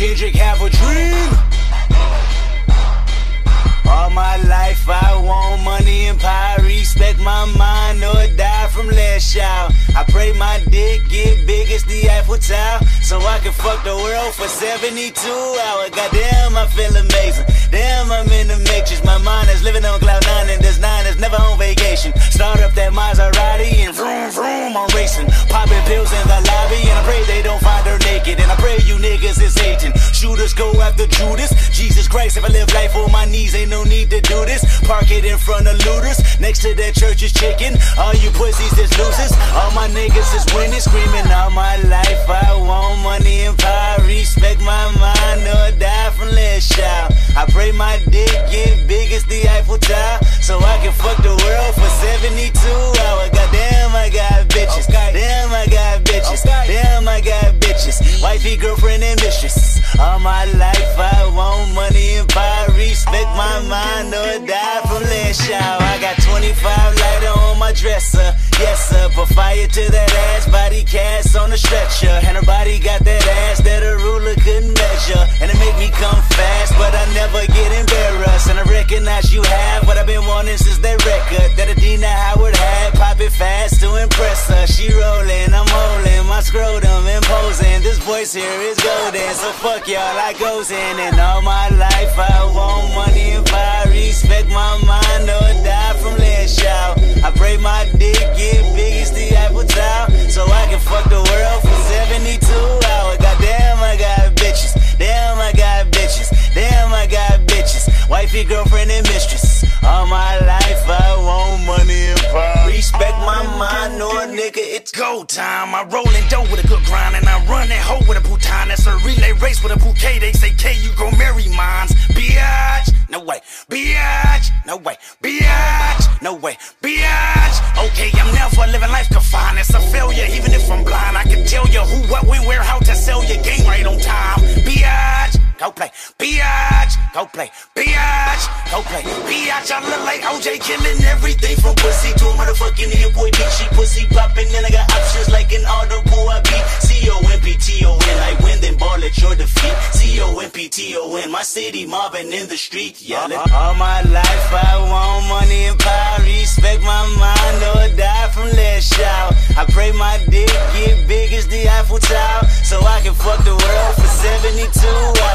Kendrick have a dream. All my life I pray my dick get big as the Eiffel Tower. So I can fuck the world for 72 hours. Goddamn, I feel amazing. Damn, I'm in the matrix. My mind is living on cloud on vacation. Start up that Maserati and vroom vroom, I'm racing. Popping pills in the lobby and I pray they don't find her naked. And I pray you niggas is hating. Shooters go after Judas. Jesus Christ, if I live life on my knees, ain't no need to do this. Park it in front of looters. Next to that church is chicken. All you pussies is losers. All my niggas is winning, screaming all my life. I want money and power. Respect my mind or die from last child. I pray my dick Wifey, girlfriend, and mistress. All my life I want money and power. Respect my mind or die from last shower. I got 25 lighter on my dresser. Yes, sir. Put fire to that ass. Body cast on the stretcher. And her body got that ass that a ruler couldn't measure. And it make me come fast, but I never get embarrassed. And I recognize you have what I've been wanting since that record that Adina Howard had. Pop it fast to impress her. She rolling, here is golden, so fuck y'all, I goes in. And all my life My mind, or nigga, it's go time. I roll in dough with a good grind, and I run that hoe with a bouton. That's a relay race with a bouquet. They say, K, you gon' marry mines. Biatch, no way. Biatch, no way. Biatch, no way. Biatch, okay, I'm never living life confined. It's a failure, even if I'm blind. I can tell you who, what, when, where, how to sell your game right on time. Biatch, go play. Biatch, go play biatch. Don't play biatch. I look like OJ killing everything from pussy to a motherfucking hit boy bitch. She pussy popping and I got options like an audible. pool. I beat win then ball at your defeat. C O N P T O N. My city mobbing in the street yelling. Uh-huh. All, all my life I want money and power. Respect my mind or die from that shout. I pray my dick get big as the Eiffel Tower so I can fuck the world for 72 hours.